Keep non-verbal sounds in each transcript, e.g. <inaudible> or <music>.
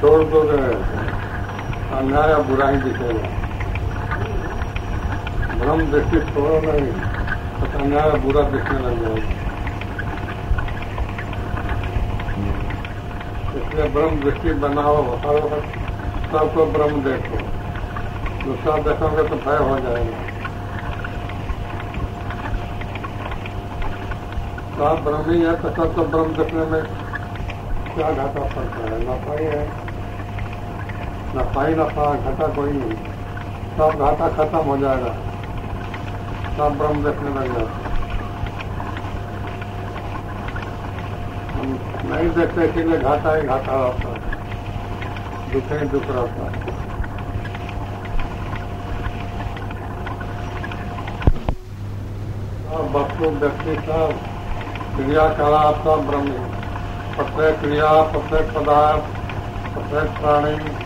छोड़ दो। अन्याय बुराई दिखेगा। ब्रह्म दृष्टि छोड़ो नहीं तो अन्याय बुरा दिखने लग जाएगा। इसलिए ब्रह्म दृष्टि बनाओ, हर वक्त सबको ब्रह्म देखो। दूसरा देखोगे तो भय हो जाएगा। आप ब्रह्म ही है तो सब तो ब्रह्म देखने में क्या घाटा पड़ता है? नफा ही है। नफा ही नफा घाटा कोई नहीं। सब घाटा खत्म हो जाएगा। सब ब्रह्म देखने लग जाते नहीं देखते, इसीलिए घाटा ही घाटा रहता है। दुख ही दुख रहता है। वस्तु, व्यक्ति, सब क्रियाकला सब ब्रह्म। प्रत्येक क्रिया, प्रत्येक पदार्थ, प्रत्येक प्राणी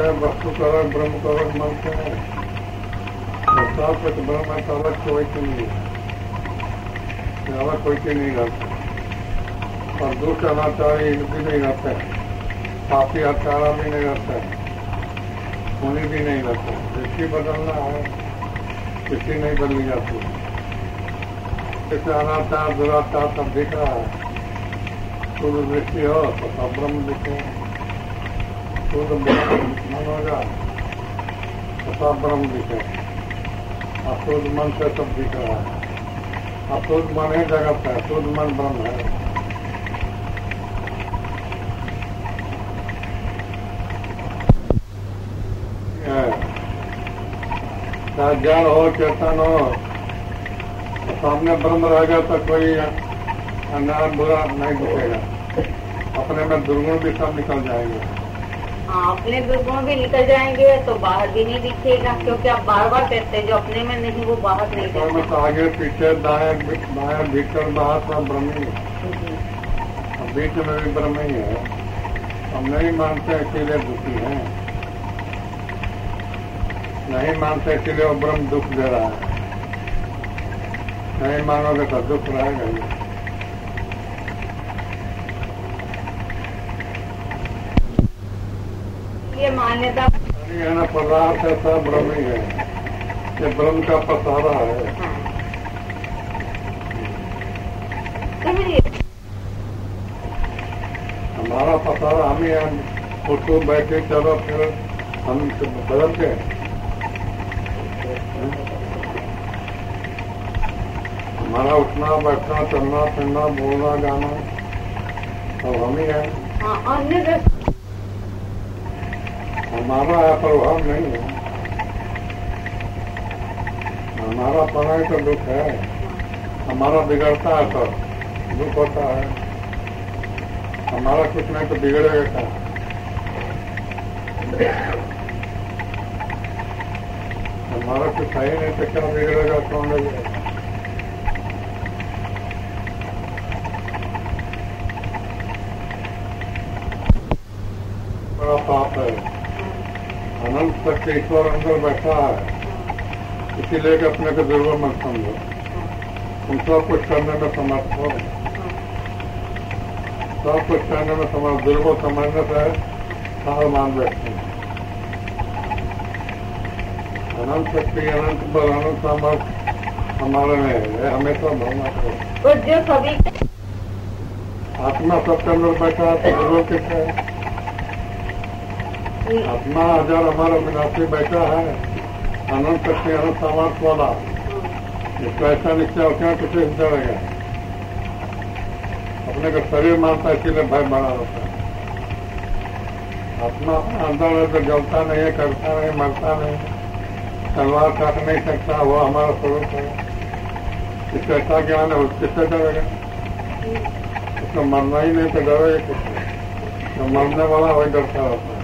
हैं वस्तु को ब्रह्म को मानते हैं संसार पे तो ब्रह्म है अलग कोई की नहीं अलग कोई की नहीं रहता और दुष्ट अनाचारी भी नहीं रहते पापी हत्यारा भी नहीं रहते होनी भी नहीं रहते दृष्टि बदलना है दृष्टि नहीं बदली जाती। जैसे अनाचार, दुराचार सब दिख रहा है। सूर्य दृष्टि हो तो सब ब्रह्म दिखे शुद्ध मन होगा तो ब्रह्म दिखे अशुद्ध मन से सब दिख रहा है अशुद्ध मन ही जगत है शुद्ध मन ब्रह्म है चाहे ज्ञान हो चेतन हो तो सामने ब्रह्म रहेगा तो कोई अन्याय बुरा नहीं दिखेगा अपने में दुर्गुण भी सब निकल जाएँगे। अपने दुर्गुण भी निकल जाएँगे तो बाहर भी नहीं दिखेगा क्योंकि आप बार बार कहते हैं जो अपने में नहीं वो बाहर नहीं तो तो आगे पीछे दाएँ बाएँ भीतर बाहर सब ब्रह्म। ही है अब बीच में भी ब्रह्म ही। है हम नहीं मानते अकेले दुखी है। नहीं मानते इसीलिए वो ब्रह्म दुख दे रहा है। नहीं मानोगे तो दुख रहेगा ये मान्यता है ना पदार्थ सब ब्रह्म ही है। ये ब्रह्म का पसारा है। समझिए हमारा पसारा हम ही हम उठो बैठे चलो फिर हम बदलते हैं। हमारा उठना बैठना चलना फिरना बोलना गाना सब हम ही है। हाँ अन्य हमारा प्रभाव नहीं है। हमारा पढ़ाई तो दुख है। हमारा बिगड़ता है तो दुख होता है। हमारा कुछ नहीं तो बिगड़ेगा क्या? हमारा कुछ है नहीं तो क्या बिगड़ेगा? कौन बिगड़ेगा बड़ा पाप है। अनंत तक ईश्वर अंदर बैठा है इसीलिए कि अपने को दुर्बल मत समझो तुम सब कुछ करने में समर्थ हो। सब कुछ करने में समर्थ दुर्बल समझने से हार मान बैठते हैं। अनंत शक्ति अनंत बल अनंत सामर्थ हमारे में है। हमें तो भरना करो जो सभी आत्मा सबके अंदर बैठा है तो दुर्बल किसका है। आत्मा हज़ार हमारा विनाशी बैठा है, अनंत शक्ति अनंत सामर्थ वाला। इसको ऐसा निश्चय हो क्या कुछ चढ़ेगा अपने का शरीर मानता है इसीलिए भय बड़ा होता है। अपना अंदर है तो जलता नहीं है, करता नहीं, मरता नहीं तलवार काट नहीं सकता, वो हमारा स्वरूप है। इसका ऐसा ज्ञान है किससे डरेगा? उसको मरना ही नहीं तो डरेगा किससे? जो मरने वाला वही डरता रहता है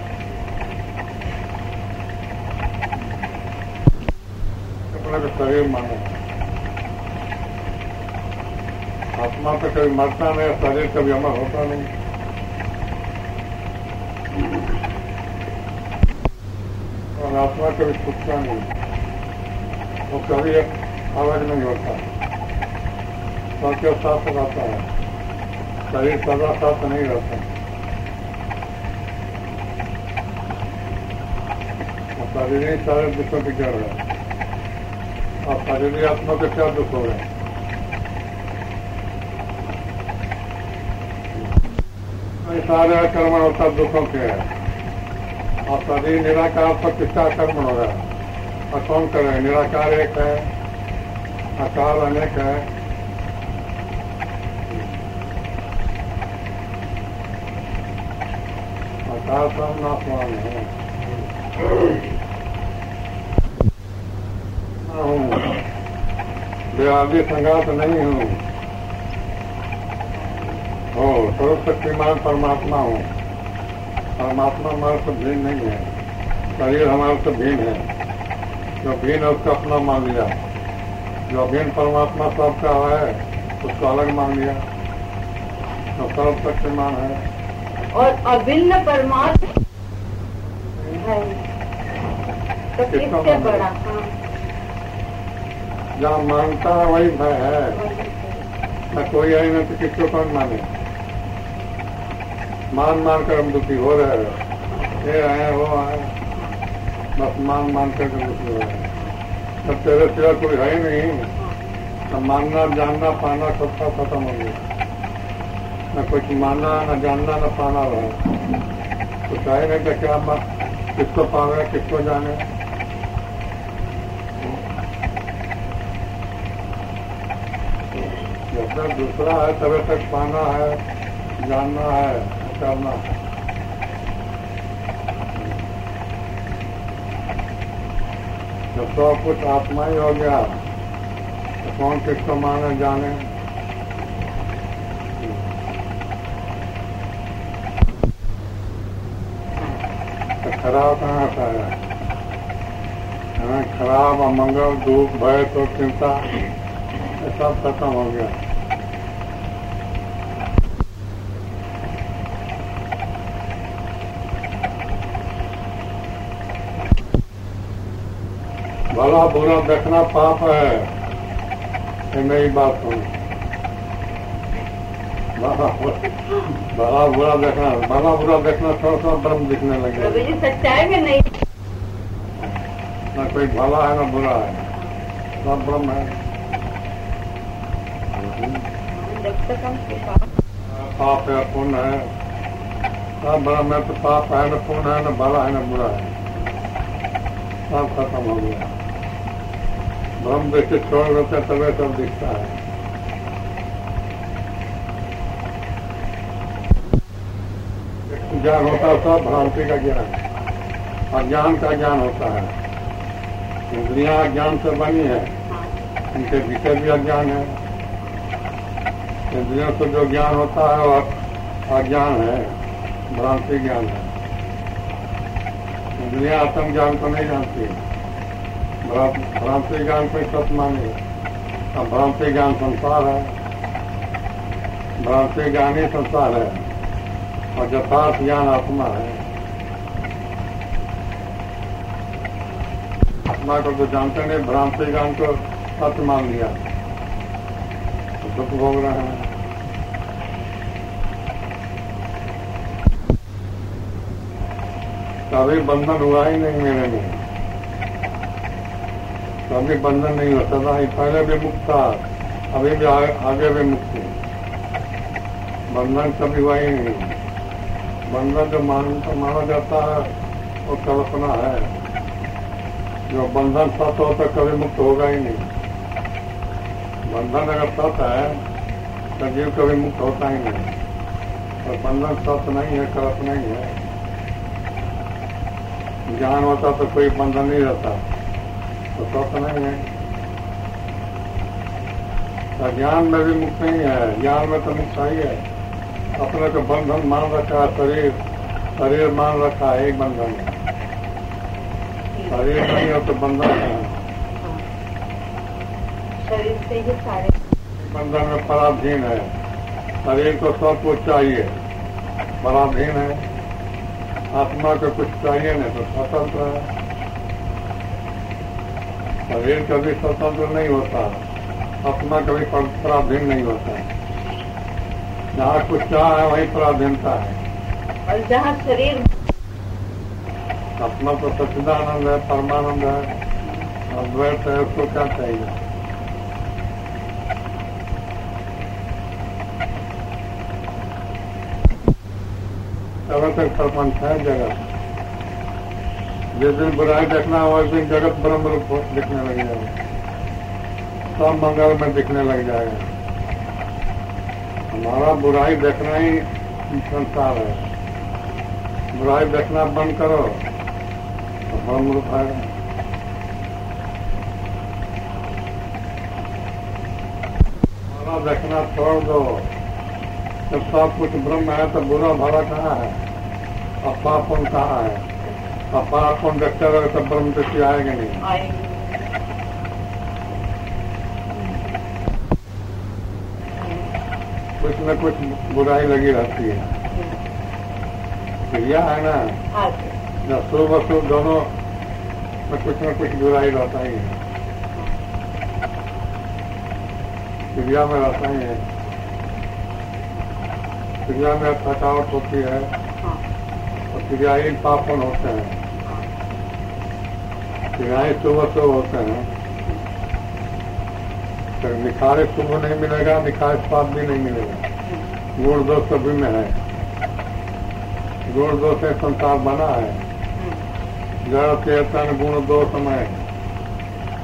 अपने को शरीर माने। आत्मा तो कभी मरता नहीं, शरीर कभी अमर होता नहीं। और आत्मा कभी छूटता नहीं। वो कभी अलग नहीं होता। सबके साथ रहता है। शरीर सदा साथ नहीं रहता। शरीर ही सारे की जड़ है। और शरीर आत्मा के क्या दुख हो गए। सारे कर्म होता दुखों के है। और शरीर निराकार पर किसका कर्म हो रहा है और कौन कर रहे हैं निराकार एक है आकार अनेक है। आकार सब नाशवान है। हूँ। बेआदि संगात नहीं हूँ। हो सर्वशक्तिमान परमात्मा हूँ। परमात्मा हमारे से भिन्न नहीं है। शरीर हमारे से भिन्न है। जो भिन्न है उसका अपना मान लिया। जो अभिन्न परमात्मा सबका है उसको अलग मान लिया। तो सर्वशक्तिमान है। और अभिन्न परमात्मा है। तो किसका किससे बड़ा? हाँ। जहाँ मानता है वही भय है। न कोई है न तो किसको कौन माने? मान मान कर हम दुखी हो रहे हैं। ये आए, वो आए। बस मान मान कर दुखी हो रहे हैं। जब तेरे सिवा कोई है ही नहीं। न मानना, जानना, पाना, सबका खत्म हो गया। न कुछ मानना, न जानना, न पाना रहा। कुछ है नहीं तो क्या किसको पावे, किसको जाने? जब दूसरा है, तब तक पाना है, जानना है, करना है। जब सब कुछ आत्मा ही हो गया तो कौन किसको माने जाने? तो खराब कहाँ से हमें खराब, अमंगल, दुख, भय तो चिंता सब खत्म हो गया। भला बुरा देखना पाप है। ये मेरी बात सुन। भला बुरा देखना भला बुरा देखना थोड़ा सा ब्रह्म दिखने लगे सच्चाई में नहीं? न कोई भला है ना बुरा है। सब ब्रह्म है। पाप है पुण्य है। सब ब्रह्म है तो पाप है ना पुण्य है ना भला है ना बुरा है। सब खत्म हो गया। ब्रह्म दृष्टि छोड़ देते तबे दिखता है। ज्ञान होता है, सब भ्रांति का ज्ञान। अज्ञान का ज्ञान होता है। इंद्रियाँ ज्ञान से बनी है। इनके विषय भी अज्ञान है। इंद्रियों से जो ज्ञान होता है वह अज्ञान है। भ्रांति ज्ञान है। इंद्रियाँ आत्म ज्ञान को नहीं जानती। भ्रा- भ्रांति ज्ञान कोई सत्य मानी अब भ्रांति ज्ञान संसार है। भ्रांति ज्ञान ही संसार है। और यथार्थ ज्ञान आत्मा है। आत्मा को तो जानते नहीं भ्रांति ज्ञान को सत्य मान लिया। दुख भोग रहे हैं। कभी बंधन हुआ ही नहीं मेरे में। कभी बंधन नहीं होता था पहले भी मुक्त था अभी भी आगे, आगे भी मुक्त हूँ। बंधन कभी हुआ ही नहीं। बंधन जो मान माना जाता है वो कल्पना है। जो बंधन सत्य हो तो कभी मुक्त होगा ही नहीं। बंधन अगर सत्य है तो जीव कभी मुक्त होता ही नहीं। और बंधन सत्य नहीं है कल्पना ही है। ज्ञान होता तो कोई बंधन नहीं रहता। तो सत्य नहीं है ज्ञान में भी मुक्त नहीं है ज्ञान में तो मुक्त ही है अपने को बंधन मान रखा है शरीर शरीर मान रखा है एक बंधन है। शरीर नहीं हो तो बंधन है। शरीर से ही सारे बंधन में पराधीन है। शरीर को सब कुछ चाहिए। पराधीन है। आत्मा को कुछ चाहिए नहीं तो स्वतंत्र है। शरीर कभी स्वतंत्र नहीं होता अपना कभी पर- पराधीन नहीं होता। जहाँ कुछ चाह है वही पराधीनता है। और जहाँ शरीर अपना तो सच्चिदानंद है परमानंद है अद्वैत है उसको क्या चाहिए? तब तक प्रपंच है जगत जिस दिन बुराई देखना हो उस दिन जगत ब्रह्म रूप दिखने लग जाएगा। सब मंगल में दिखने लग जाएगा। हमारा बुराई देखना ही संसार है। बुराई देखना बंद करो तो ब्रह्म रूप है। बुरा देखना छोड़ दो। जब सब कुछ ब्रह्म है तो बुरा भरा कहाँ है? अब पापन कहाँ है? अब पापन देखते रहे तो ब्रह्म दृष्टि आएगी नहीं। आएँगे कुछ न कुछ बुराई लगी रहती है। क्रिया है ना? हाँ। न शुभ अशुभ दोनों में कुछ न कुछ बुराई रहता ही है। क्रिया में रहता ही है। क्रिया में थकावट होती है। और और ही पापन होते हैं। क्रियाएं शुभ अशुभ होते हैं तो निखारे शुभ नहीं मिलेगा निखारे पाप भी नहीं मिलेगा गुण दोष सभी में है गुण दोष से संसार बना है जड़ चेतन गुण दोष में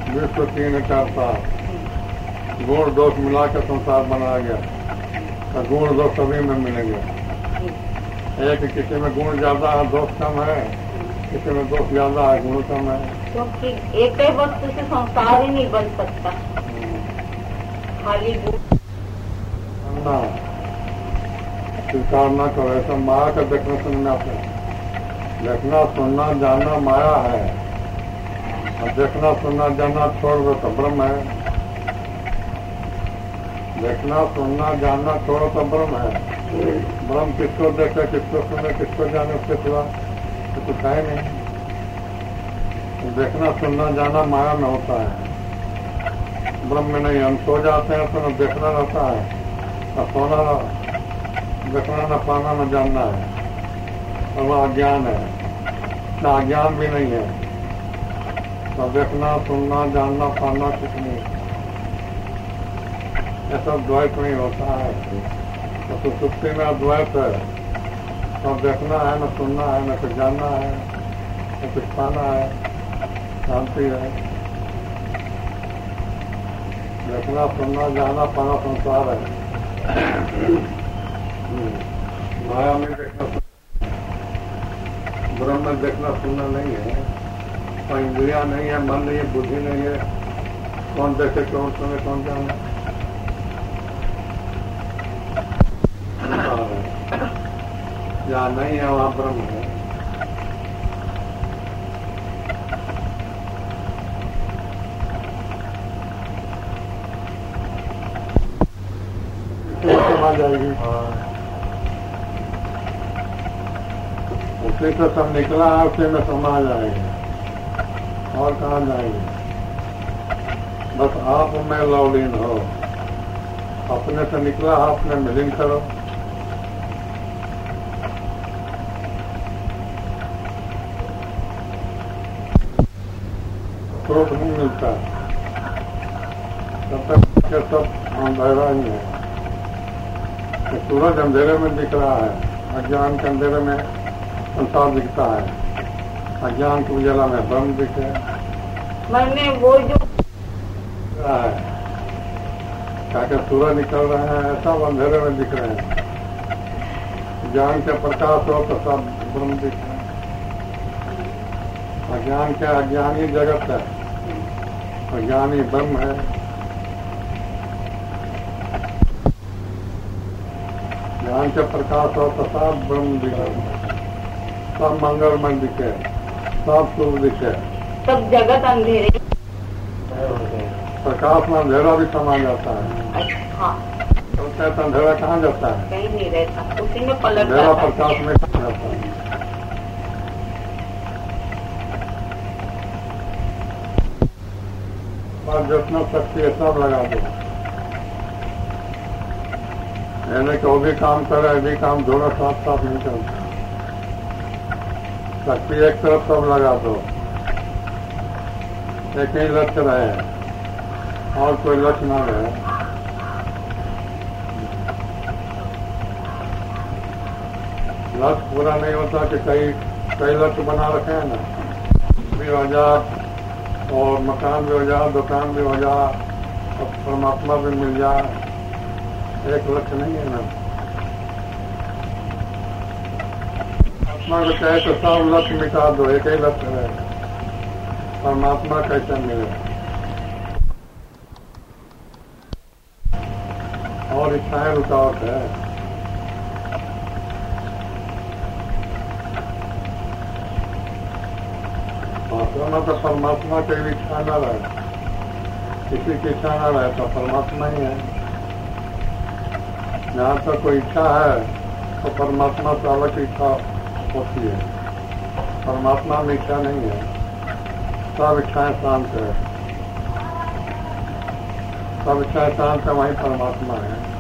विश्व तीन करता गुण दोष मिला के संसार बनाया गया तो गुण दोष सभी में मिलेंगे एक किसी में गुण ज्यादा है दोष कम है किसी में दोष ज़्यादा है गुण कम है। क्योंकि एक ही वस्तु से संसार ही नहीं बन सकता। खाली ना। स्वीकार न करो ऐसा माया का देखना सुनना पे देखना सुनना जानना माया है। और देखना सुनना जानना छोड़ दो तो ब्रह्म है। देखना सुनना जानना छोड़ो तो ब्रह्म है। ब्रह्म किसको देखे किसको सुने किसको जाने उसके सिवा तो कुछ है नहीं। देखना सुनना जानना माया में होता है। ब्रह्म में नहीं, हम सो जाते हैं तो न देखना रहता है। न सोना देखना न पाना न जानना है। और वह अज्ञान है। न अज्ञान भी नहीं है। न देखना, सुनना, जानना, पाना कुछ नहीं। ऐसा द्वैत नहीं होता है। तो सुसुप्ति में अद्वैत है। न देखना है, न सुनना है, न कुछ जानना है, न कुछ पाना है, शांति है। देखना, सुनना, जाना, पाना संसार है। माया में देखना, ब्रह्म में देखना, सुनना नहीं है। और इंद्रिया नहीं है, मन नहीं है, बुद्धि नहीं है। कौन देखे, कौन सुने, कौन जाने संसार है। जहाँ नहीं है वहाँ ब्रह्म है जाएगी। उसी से सब निकला है उसी में समा जाएँगे। और कहाँ जाएँगे? बस आप में लवलीन हो। अपने से निकला है अपने में करो। नहीं मिलता तब तक के सब अंधेरा ही है। तो सूरज अंधेरे में दिख रहा है। अज्ञान के अंधेरे में संसार दिखता है। अज्ञान के उजाला में ब्रह्म दिखे। मन वो जो है। क्या क्या सूरज निकल रहे हैं सब अंधेरे में दिख रहे हैं। ज्ञान के प्रकाश हो तो सब ब्रह्म दिख रहे हैं। अज्ञान के अज्ञानी जगत है? अज्ञानी ब्रह्म है। ज्ञान के प्रकाश और प्रसाद ब्रह्म दिखे। सब मंगलमय दिखे सब शुभ दिखे। सब जगत अंधेरे। प्रकाश में अंधेरा भी समा जाता है। तो अंधेरा कहाँ जाता है? कहीं नहीं रहता उसी में पलट अंधेरा प्रकाश में कहाँ जाता है? बस जितना शक्ति है सब लगा दो। यानी कि वो भी काम करे भी काम दोनों साथ साथ नहीं चलते शक्ति एक तरफ़ सब लगा दो। एक ही लक्ष्य रहे। और कोई लक्ष्य ना रहे। लक्ष्य पूरा नहीं होता कि कई कई लक्ष्य बना रखे हैं ना। भी हो जा और मकान भी हो जा, दुकान भी हो जा और परमात्मा भी मिल जाए एक लक्ष्य नहीं है ना। आत्मा को चाहे तो सब लक्ष्य मिटा दो, एक ही लक्ष्य है परमात्मा कैसे मिले और इच्छाएँ रुकावट है। वास्तव में तो परमात्मा की भी इच्छा न रहे किसी की इच्छा न रहे तो परमात्मा ही है। जहाँ तक कोई इच्छा है तो परमात्मा से अलग इच्छा होती है। परमात्मा में इच्छा नहीं है। सब इच्छाएँ शांत है। सब इच्छाएँ शांत है, वही परमात्मा है।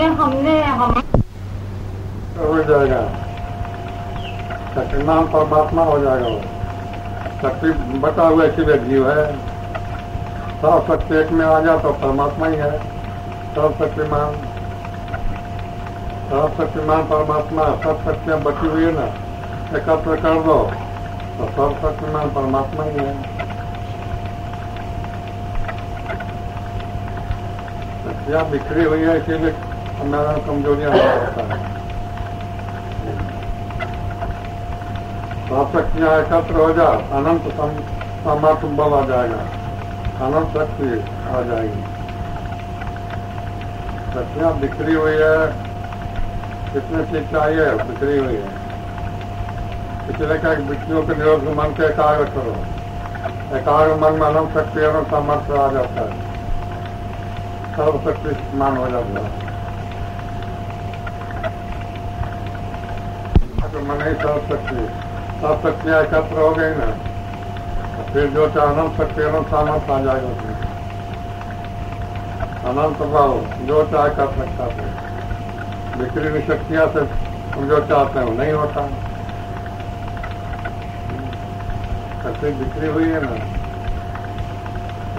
मैंने हमने, हम हो जाएगा। शक्तिमान परमात्मा हो जाएगा वो। शक्ति बता हुआ इसीलिए जीव है। सब शक्ति एक में आ जा तो परमात्मा ही है। सब शक्तिमान सब शक्तिमान परमात्मा। सब शक्तियाँ बची हुई है ना? एकत्र कर दो। तो सब शक्तिमान परमात्मा ही है। शक्तियाँ बिखरी हुई है इसीलिए हमारा कमजोरियाँ होता है सब शक्तियाँ एकत्र हो जा अनंत सम- सामर्थ्य बल आ जाएगा। अनंत शक्ति आ जाएगी। शक्तियाँ बिखरी हुई है। कितनी चीज़ चाहिए, बिखरी हुई है। क्या कि विष्णु के निरोध मन के एकाग्र करो। एकाग्र मन में अनंत शक्ति, अनंत सामर्थ्य आ जाता है। सर्व शक्ति मान हो जाता है। मन ही सर्व शक्ति सब शक्तियाँ एकत्र हो गई ना। फिर जो चाहे अनंत शक्ति अनंत सामर्थ्य आ जाएगा उसमें। अनंत भाव, जो चाहे कर सकता है। बिखरी हुई शक्तियाँ से हम जो चाहते हैं, वो नहीं होता। शक्ति बिखरी हुई है ना।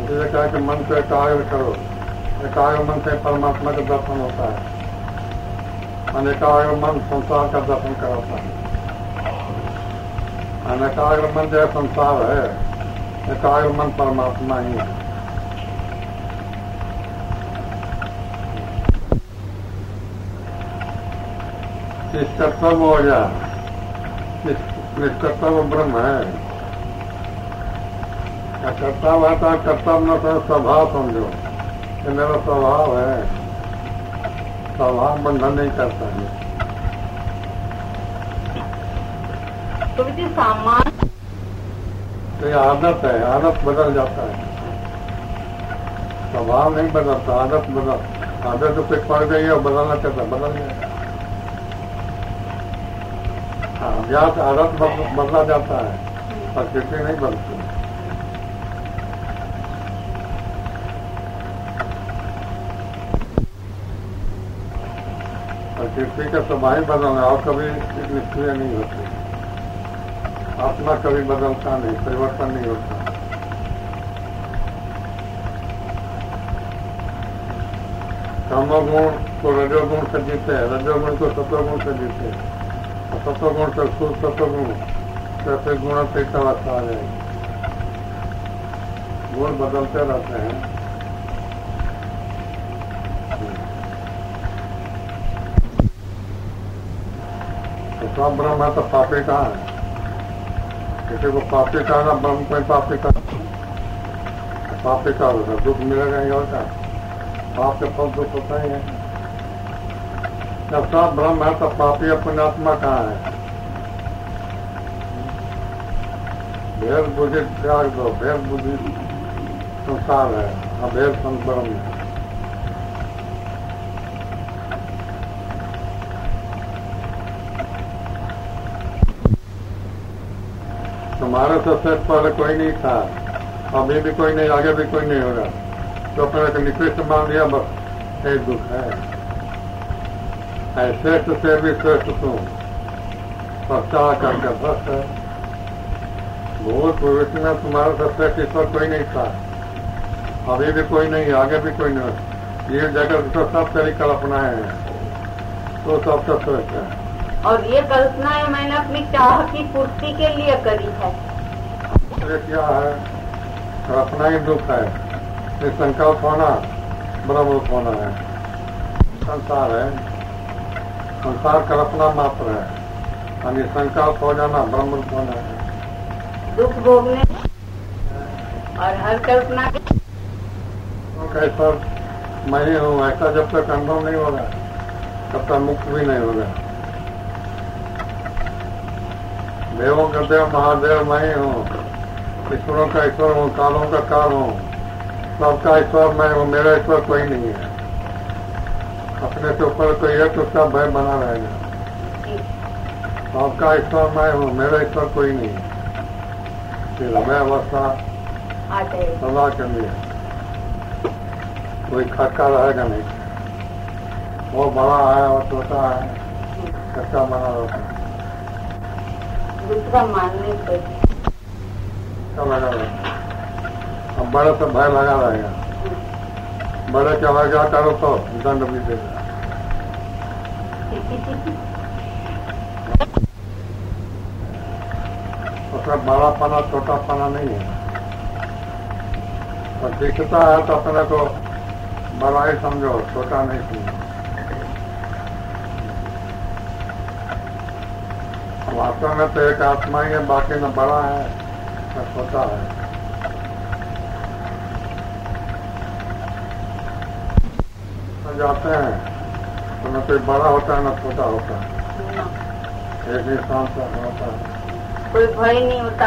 इसलिए कहा कि मन को एकाग्र करो। एकाग्र मन से परमात्मा का दर्शन होता है। अनेकाग्र मन संसार का दर्शन कराता है अनेकाग्र मन जो संसार है एकाग्र मन परमात्मा ही है निष्कर्तव्य हो जा निष्कर्तव्य ब्रह्म है कर्तव्य है तो कर्तव्य न तो स्वभाव समझो ये मेरा स्वभाव है स्वभाव बंधन ये आदत है आदत बदल स्वभाव नहीं बदलता आदत बदल आदत बदलना चाहता बदल बदल- बदला जाता है प्रकृति नहीं बदलती प्रकृति का स्वभाव बदलना, और कभी निष्क्रिय नहीं होती। आत्मा कभी बदलता नहीं, परिवर्तन नहीं होता। कामोगुण को रजोगुण से जीते हैं, रजोगुण को सतोगुण से जीते हैं। और सतोगुण से शुद्ध सतोगुण से फिर गुण से अवस्था आ गुण बदलते रहते हैं। तो ब्रह्म है तो पापी कहाँ है किसी को पापी कहना ब्रह्म, कोई पापी का पापी का होगा दुख मिलेगा ही क्या? पाप के फल दुख होता ही है। जब सब ब्रह्म है तो पापी अपनी आत्मा कहाँ है? भेद बुद्धि त्याग दो, भेद बुद्धि संसार है, अभेद संत है। तुम्हारे से सेट पहले कोई नहीं था। अभी भी कोई नहीं, आगे भी कोई नहीं होगा तो अपने को निकृष्ट मान लिया, बस एक दुख है। श्रेष्ठ से भी श्रेष्ठ तू पश्चात करके भ्रष्ट है। भूत भविष्य में तुम्हारा से श्रेष्ठ ईश्वर कोई नहीं था। अभी भी कोई नहीं, आगे भी कोई नहीं। ये जगत तो सब तेरी कल्पनाएँ हैं। तो सब सबसे श्रेष्ठ है। और ये कल्पनाएँ मैंने अपनी चाह की पूर्ति के लिए करी है। ये क्या है? कल्पना ही दुख है। ये संकल्प होना ब्रह्म होना है। संसार है। संसार कल्पना मात्र है। और ये संकल्प हो जाना ब्रह्म होना है। दुख भोगने और हर कल्पना के तो कैसा? मैं ही हूँ। ऐसा जब तक अनुभव नहीं होगा तब तक मुक्त भी नहीं होगा देवों का देव महादेव मैं ही ईश्वरों का ईश्वर हूँ कालों का काल हूँ। सबका ईश्वर मैं हूँ मेरा ईश्वर कोई नहीं है। अपने से ऊपर कोई है तो उसका भय बना रहेगा। सबका ईश्वर मैं हूँ मेरा ईश्वर कोई नहीं है। फिर हमें अवस्था सदा के लिए। कोई खटका रहेगा नहीं। वो बड़ा है और छोटा है। खटका बना रहता है। दूसरा मानने क्या लगा रहेगा अब बड़े से भय लगा रहेगा बड़े के आवाज़ क्या करो तो दंड भी देगा उसका बड़ा पना छोटा पना नहीं है। और दिखता है तो अपने को बड़ा ही समझो, छोटा नहीं समझो। वास्तव में तो एक आत्मा ही है बाकी न बड़ा है न छोटा है। जाते हैं तो न कोई बड़ा होता है न छोटा होता है। एक ही शांत होता है। कोई भय नहीं होता।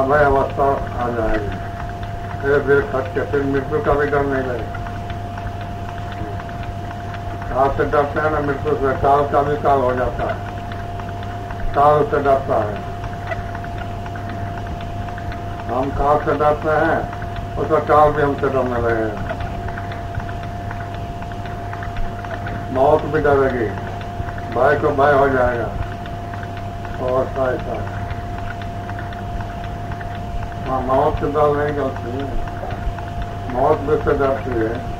अभय अवस्था आ जाएगी। फिर फिर खट के फिर मृत्यु का भी डर नहीं लगेगा। काल से डरते हैं ना मृत्यु से काल का भी काल हो जाता है। काल से डरता है। हम काल से डरते हैं उसका काल भी हमसे डरने लगेगा मौत भी डरेगी। भय को भय हो जाएगा। और ऐसा हाँ मौत से डर नहीं करती मौत भी से डरती है।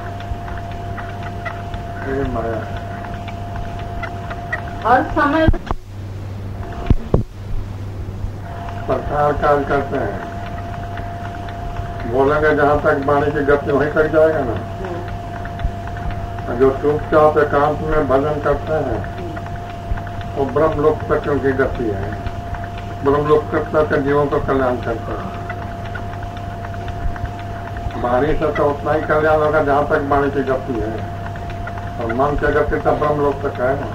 ये माया है हर समय कार्य करते हैं? बोलेंगे जहाँ तक वाणी की गति वहीं तक जाएगा ना? और जो चुपचाप एकांत में भजन करते हैं वो ब्रह्म लोक तक उनकी गति है। ब्रह्म लोक तक जीवों को कल्याण करते हैं। वाणी से तो उतना ही कल्याण होगा जहाँ तक वाणी की गति है। और मन की गति तो ब्रह्म लोक तक है ना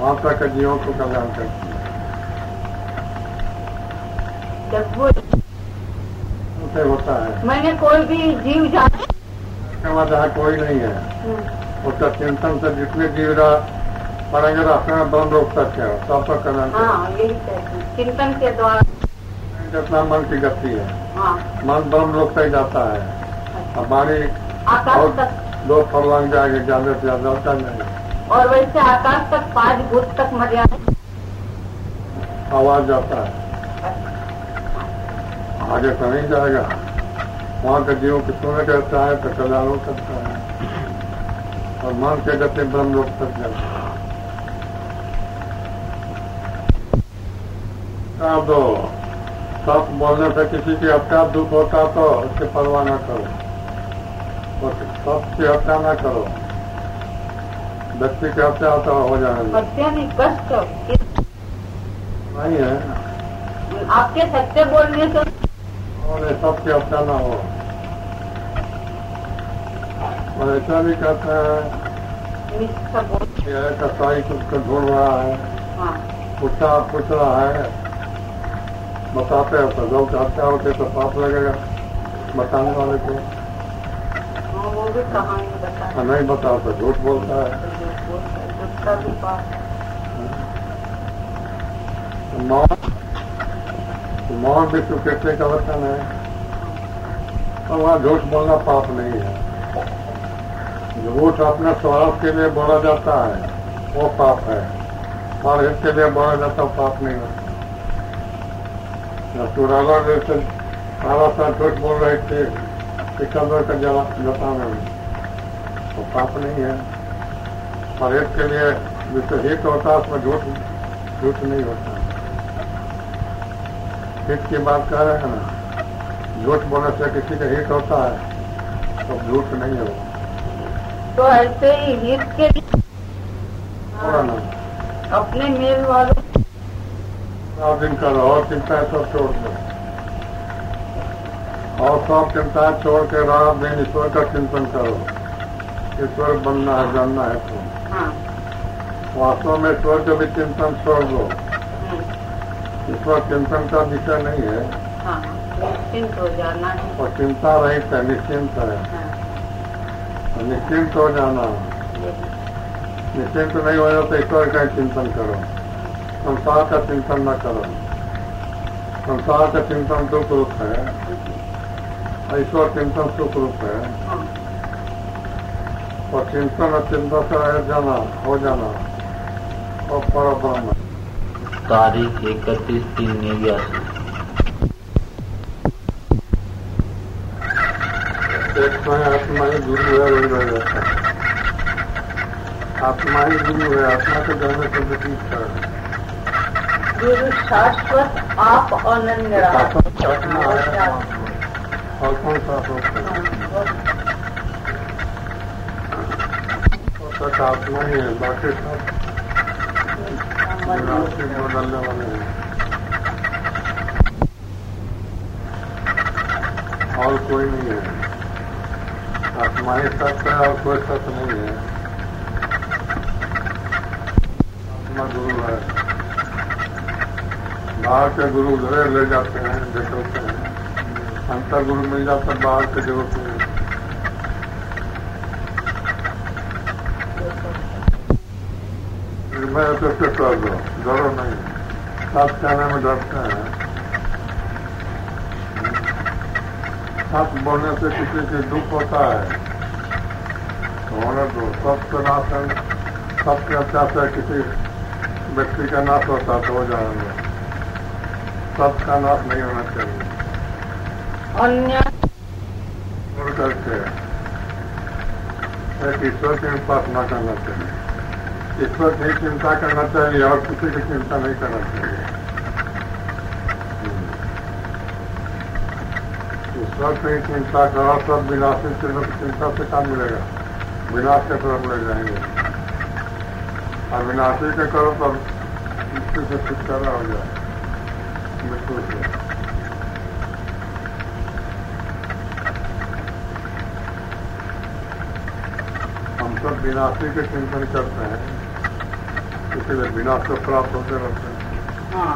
वहाँ तक के जीवों को कल्याण करती है जब वो होता है। मैंने कोई भी जीव जान जहाँ कोई नहीं है उसका चिंतन से जितने जीव रहा पढ़ेंगे रास्ते में ब्रह्म लोक तक है सबका कल्याण करते हाँ यही चिंतन के द्वारा जितना मन की गति है हाँ। मन ब्रह्म लोग तक जाता है। हमारी आकाश और तक दो फरलांग जाएँगे ज़्यादा से ज़्यादा होता नहीं। और वैसे आकाश तक पाँच भूत तक मर्यादा आवाज़ जाता है। आगे तो नहीं जाएगा। वहाँ का जीवों की सुन कहता है तो कल्याण सकता है। और मन के गति ब्रह्म लोग तक जाता है। दो सच बोलने से किसी की हत्या दुख होता तो उसकी परवाह न करो। और की हत्या न करो। व्यक्ति की हत्या तो हो दो। हत्या नहीं कष्ट नहीं है। आपके सत्य बोलने से और सबकी हत्या न हो। और ऐसा भी कहते हैं कसाई कुछ को ढूंढ रहा है। हाँ। पूछा पूछ रहा है। बताते हो तो जब हत्या होते तो पाप लगेगा। बताने वाले को। वो भी कहानी नहीं बताओ तो झूठ बोलता है। तो मौन तो मौन भी स्वीकृति का वचन है? और वहाँ झूठ बोलना पाप नहीं है। झूठ अपने स्वार्थ के लिए बोला जाता है वो पाप है। और इसके लिए बोला जाता है पाप नहीं है। चुराला जैसे सारा साल झूठ बोल रहे थे। सिकंदर का जवाब बताने में तो पाप नहीं है। और के लिए जिससे हित होता है उसमें झूठ झूठ नहीं होता। हित की बात कर रहे हैं ना झूठ बोलने से किसी का हित होता है तो झूठ नहीं होगा तो ऐसे ही हित के लिए अपने मेल वालों दिन करो और चिंताएँ सब छोड़ दो। और सब चिंता छोड़ के रात दिन ईश्वर का चिंतन करो। ईश्वर बनना है जानना है तुम। हाँ। वास्तव में ईश्वर का भी चिंतन छोड़ दो। हम्म, ईश्वर चिंतन का विषय नहीं है। हाँ हो और चिंता रहित है निश्चिंत है। हाँ, निश्चिंत हो जाना। निश्चिंत नहीं हो जाए तो ईश्वर का ही चिंतन करो। संसार का चिंतन न करो। संसार का चिंतन दुख रूप है। और ईश्वर चिंतन सुख रूप है और चिंतन और चिंता से रह जाना हो जाना और पर ब्रह्म तारीख इकतीस तीन नेव्यासी एक समय आत्मा ही गुरु है वही रह जाता है आत्मा ही गुरु है आत्मा के जाने से व्यतीत है गुरु शाश्वत आप रहा आत्मा है और कौन सा और आत्मा ही है, बाकी सब? विनाशी बदलने वाले हैं। और कोई नहीं है। आत्मा ही सत्य है और कोई सत्य नहीं है। आत्मा गुरु है। बाहर के गुरु उधरे ले जाते हैं देखते हैं। अंतर मिल जाता बाहर के ज़रूरत नहीं मैं तो कर दो डरो नहीं। सच कहने में डरते हैं। सच बोलने से किसी की दुख होता है। तो होने दो सत्य नाशन सत्य हत्या से किसी व्यक्ति का नाश होता तो हो जाएँगे सत्य का नाश नहीं होना चाहिए। अन्य ईश्वर की उपासना करना चाहिए। ईश्वर की चिंता करना चाहिए और किसी की चिंता नहीं करना चाहिए। ईश्वर की चिंता करो सब विनाशी चीज़ों की चिंता से काम मिलेगा। विनाश के तरफ़ ले जाएँगे। और विनाशी के करो तब मृत्यु से छुटकारा हो जाए। मृत्यु से हम सब विनाशी के चिंतन करते हैं इसलिए विनाश को प्राप्त होते रहते हैं। हाँ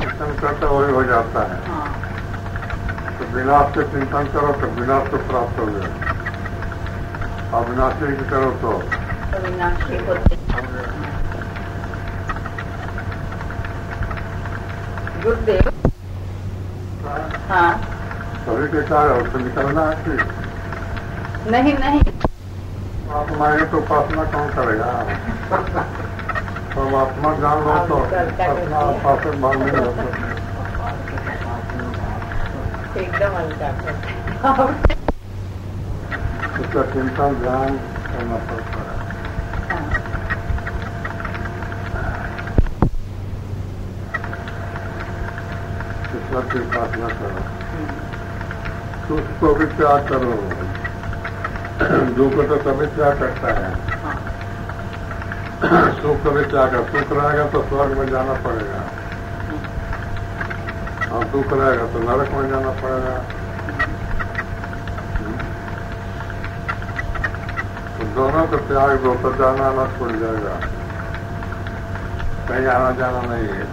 चिंतन करते वही हो जाता है। हाँ। तो विनाश के चिंतन करो तो विनाश को प्राप्त हो जाए। अविनाशी विनाशी की करो तो। होते गुरुदेव। हाँ। सभी के कार्य उससे निकलना है कि नहीं नहीं। आत्मा है तो उपासना कौन करेगा? हम <laughs> आत्मा जान लो तो अपना उपासक भाव नहीं होता एकदम इसका चिंतन ध्यान करना पड़ता है। ईश्वर की उपासना करो। सुख को भी त्याग करो दुख तो सभी त्याग करता है सुख को भी त्याग कर सुख रहेगा तो स्वर्ग में जाना पड़ेगा और दुख रहेगा तो नरक में जाना पड़ेगा तो दोनों को त्याग दो तो जाना आना छूट जाएगा कहीं आना जाना नहीं है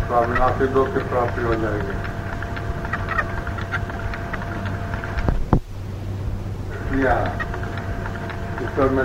तो अविनाशी दो की प्राप्ति हो जाएगी